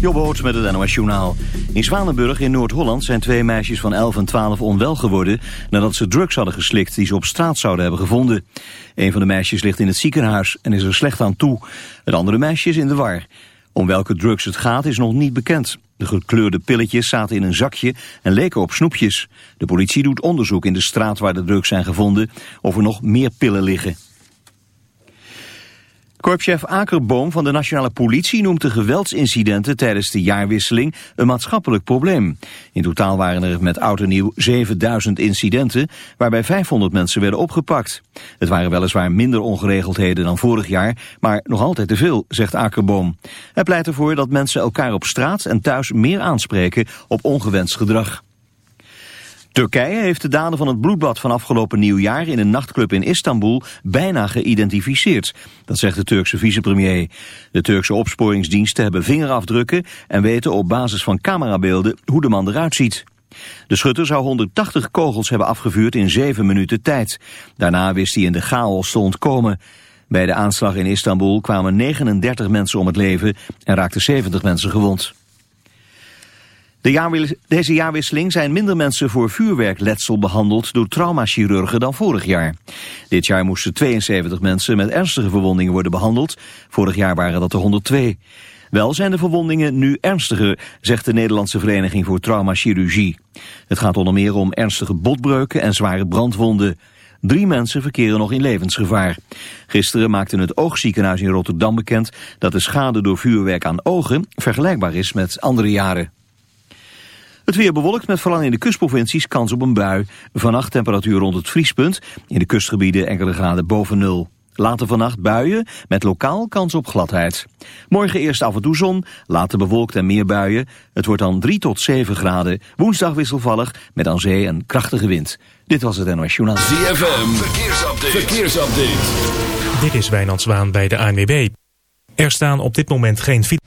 Jobboot met het NOS Journaal. In Zwanenburg in Noord-Holland zijn twee meisjes van 11 en 12 onwel geworden... nadat ze drugs hadden geslikt die ze op straat zouden hebben gevonden. Een van de meisjes ligt in het ziekenhuis en is er slecht aan toe. Het andere meisje is in de war. Om welke drugs het gaat is nog niet bekend. De gekleurde pilletjes zaten in een zakje en leken op snoepjes. De politie doet onderzoek in de straat waar de drugs zijn gevonden... of er nog meer pillen liggen. Korpschef Akerboom van de Nationale Politie noemt de geweldsincidenten tijdens de jaarwisseling een maatschappelijk probleem. In totaal waren er met oud en nieuw 7000 incidenten, waarbij 500 mensen werden opgepakt. Het waren weliswaar minder ongeregeldheden dan vorig jaar, maar nog altijd te veel, zegt Akerboom. Hij pleit ervoor dat mensen elkaar op straat en thuis meer aanspreken op ongewenst gedrag. Turkije heeft de daden van het bloedbad van afgelopen nieuwjaar in een nachtclub in Istanbul bijna geïdentificeerd. Dat zegt de Turkse vicepremier. De Turkse opsporingsdiensten hebben vingerafdrukken en weten op basis van camerabeelden hoe de man eruit ziet. De schutter zou 180 kogels hebben afgevuurd in 7 minuten tijd. Daarna wist hij in de chaos te ontkomen. Bij de aanslag in Istanbul kwamen 39 mensen om het leven en raakten 70 mensen gewond. De deze jaarwisseling zijn minder mensen voor vuurwerkletsel behandeld door traumachirurgen dan vorig jaar. Dit jaar moesten 72 mensen met ernstige verwondingen worden behandeld. Vorig jaar waren dat er 102. Wel zijn de verwondingen nu ernstiger, zegt de Nederlandse Vereniging voor Traumachirurgie. Het gaat onder meer om ernstige botbreuken en zware brandwonden. Drie mensen verkeren nog in levensgevaar. Gisteren maakte het oogziekenhuis in Rotterdam bekend dat de schade door vuurwerk aan ogen vergelijkbaar is met andere jaren. Het weer bewolkt met vooral in de kustprovincies kans op een bui. Vannacht temperatuur rond het vriespunt. In de kustgebieden enkele graden boven nul. Later vannacht buien met lokaal kans op gladheid. Morgen eerst af en toe zon, later bewolkt en meer buien. Het wordt dan 3 tot 7 graden. Woensdag wisselvallig met aan zee een krachtige wind. Dit was het NOS Journaal. ZFM, verkeersupdate. verkeersupdate. Dit is Wijnand Zwaan bij de ANWB. Er staan op dit moment geen fiets.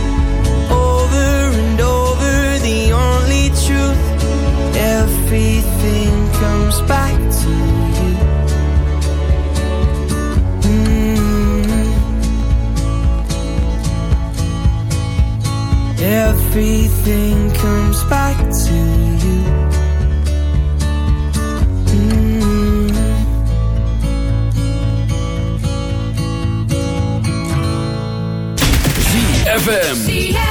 everything comes back to you. Mm -hmm. Everything comes back to you. Mm -hmm. ZFM.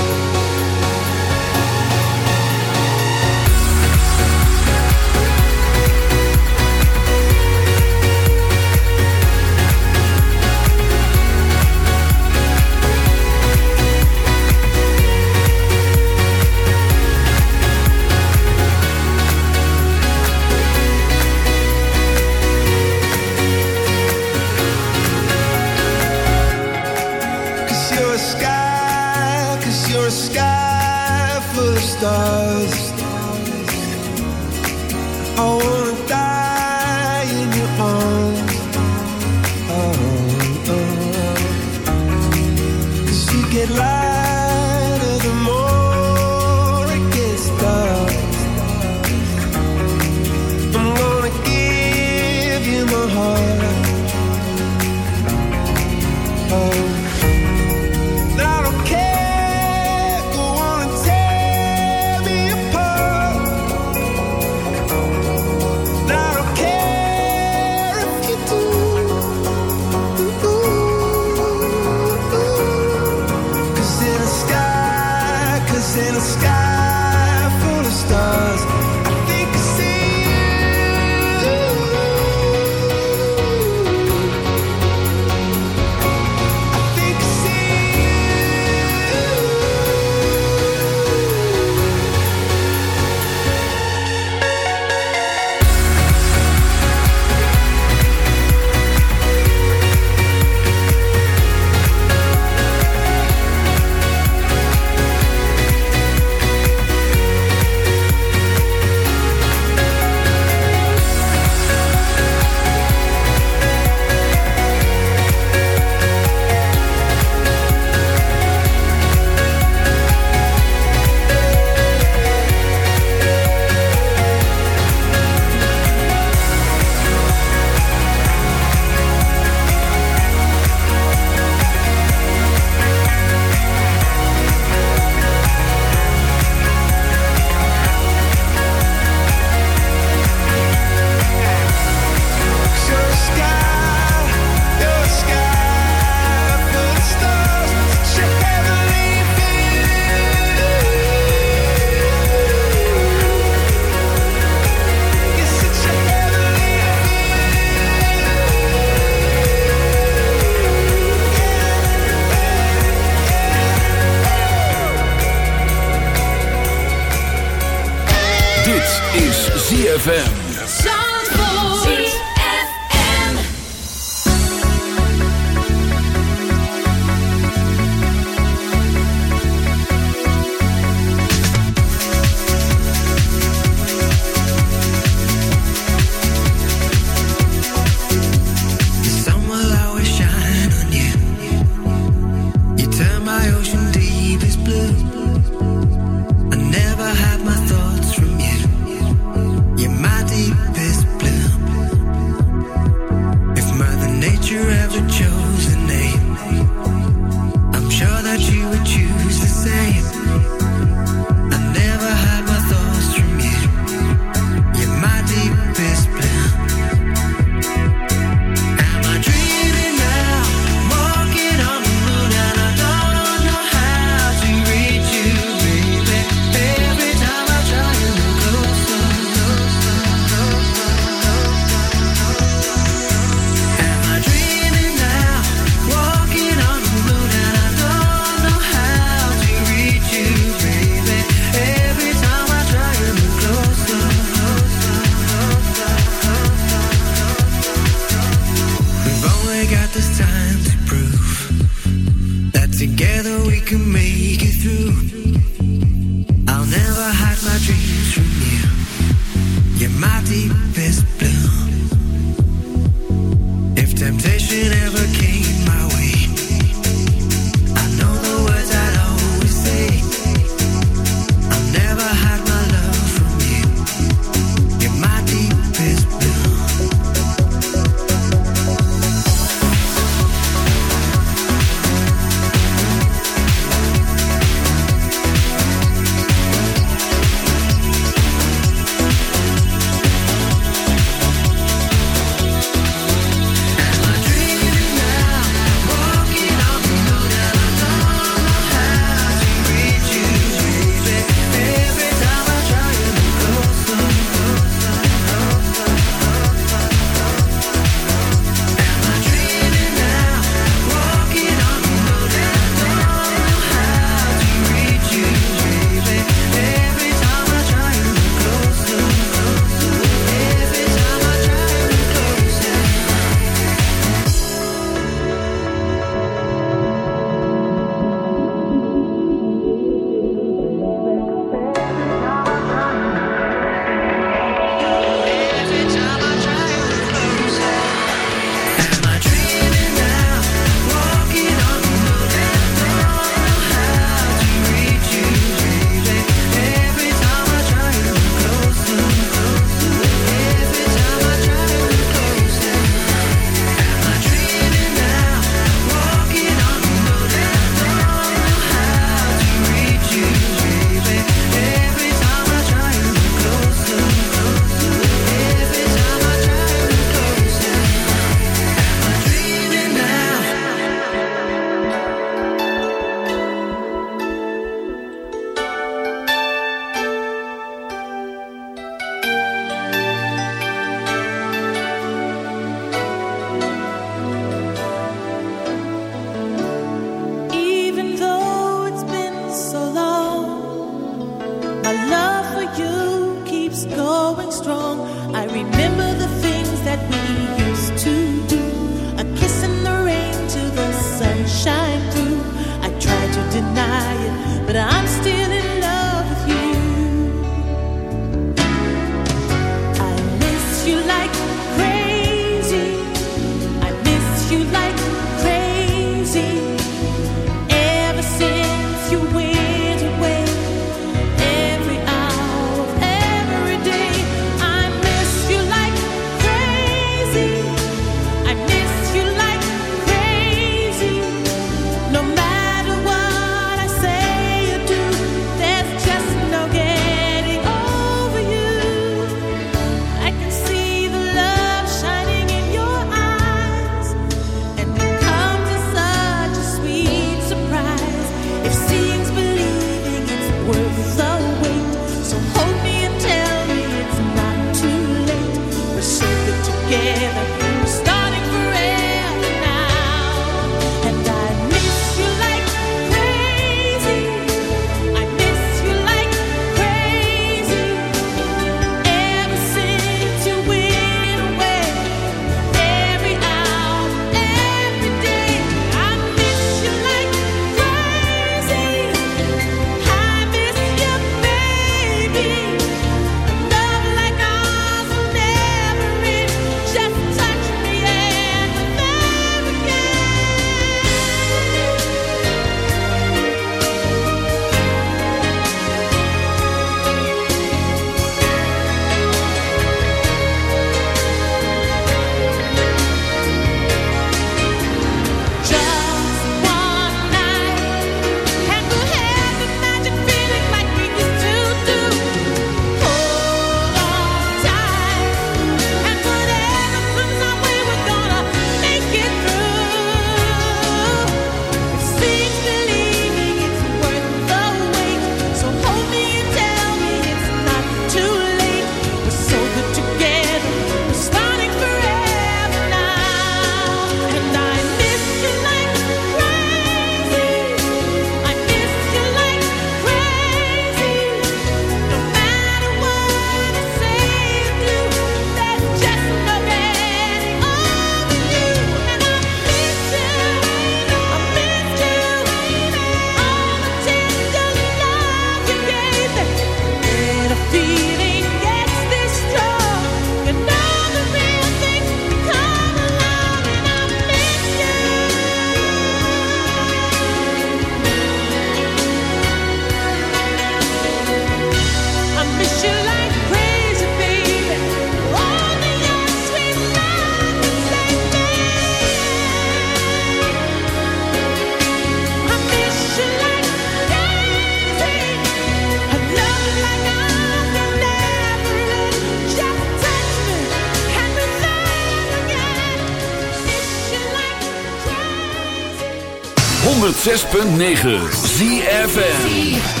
106.9 ZFM.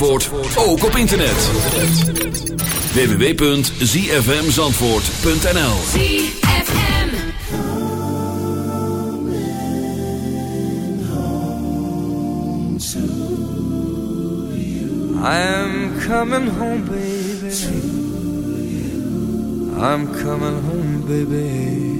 Zandvoort ook op internet. www.zfmzandvoort.nl ZFM I'm coming home baby. I'm coming home baby.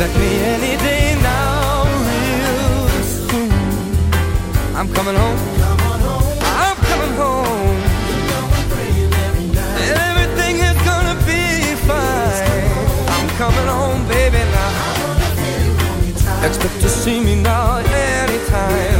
Take me any day now, real soon. I'm coming home. I'm coming home. Everything is gonna be fine. I'm coming home, baby, now. Expect to see me now anytime.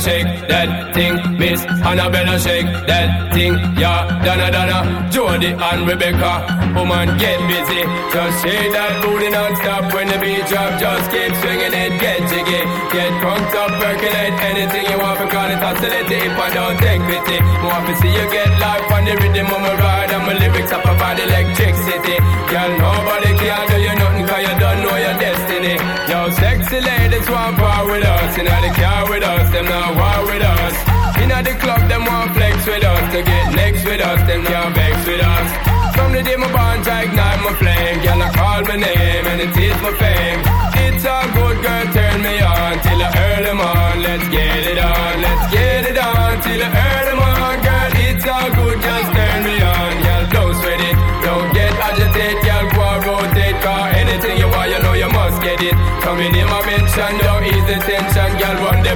shake that thing, miss? Annabella shake that thing, yeah. Donna, Donna, Jody and Rebecca. Woman, get busy. Just shake that booty non-stop when the beat drop. Just keep swinging it, get jiggy. Get crunked up, percolate anything you want. Because it's oscillate if I don't take pity. Want to see you get life on the rhythm of my ride. And my lyrics up about electricity. Girl, nobody can do you nothing cause you don't know your destiny. Yo, sexy ladies want power with us. Inna the car with us, them not war with us. Inna the club, them want flex with us. To get next with us, them can't vex with us. From the day my bond, I ignite my flame. Girl, I call my name and it is my fame.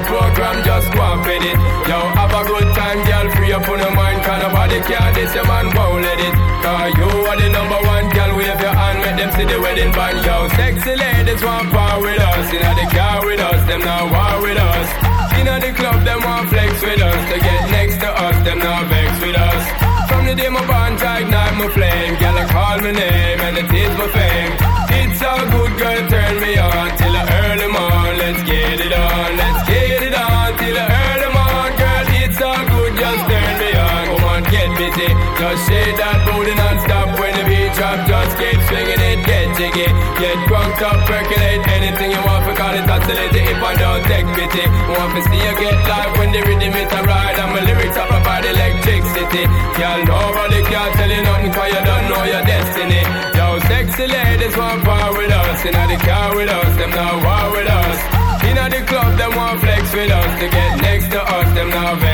Program, just go and fit it. Yo, have a good time, girl, free up on your mind. Cause nobody care, this your man won't let it. Cause you are the number one, girl, wave your hand, make them see the wedding band. Yo, sexy ladies want power with us. Inna the car with us, them now war with us. Inna the club, them want flex with us. To get next to us, them now vex with us. From the day my bond, I ignite my flame. Girl, I call my name and it is my fame. A good girl, turn me on till earn them on. Let's get it on, let's get it on till earn them on. Girl, it's all good, just turn me on. Come on, get busy. Just shake that booty non-stop when the beat drop. Just keep swinging it, get jiggy. Get drunk up, percolate anything you want because it's oscillating if I don't take pity. Want to see you get live when the rhythm is a ride and my lyrics up about electricity. Girl, nobody can tell you nothing cause you don't know your destiny. Yo, sexy ladies want power with us. Inna the car with us, them now war with us. Inna the club, them want flex with us. To get next to us, them now vex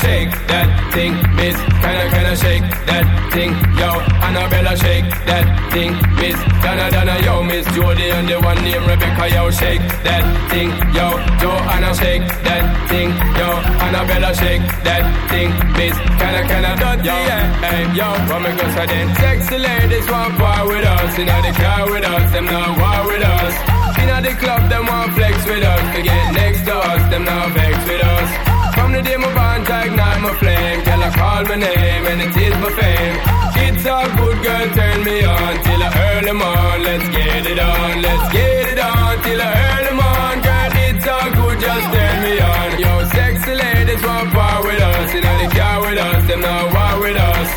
shake that thing, miss. Kinda, kinda shake that thing, yo. Annabella, shake that thing, miss. Donna, Donna, yo, miss Jody and the one named Rebecca, yo, shake that thing, yo. Joanna, shake that thing, yo. Annabella, shake that thing, miss. Kinda, kinda, dirty, yeah. Hey, yo, me go say then? Sexy ladies want part with us, inna the car with us, them not war with us. Inna the club, them want flex with us. To get next to us, them not vex with us. From the day my bond to ignite my flame. Girl, I call my name and it is my fame. It's all good, girl, turn me on Till I earn them on Let's get it on, let's get it on Till I earn them on Girl, it's all good, just turn me on. Yo, sexy ladies want part with us. Inna the car with us, them not war with us.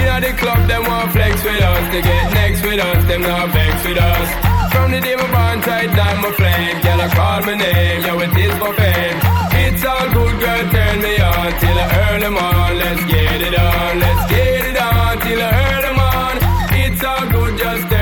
Inna the club, them want flex with us. They get next with us, them not vex with us From the day my bond tight down my flame. Girl, I call my name, yo, it is for fame. It's all good, girl, turn me on Till I earn them on Let's get it on, let's get it on Till I earn them on It's all good, just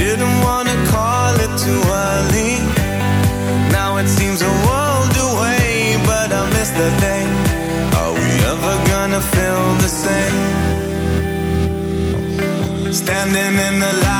Didn't wanna call it too early. Now it seems a world away, but I miss the day. Are we ever gonna feel the same? Standing in the light.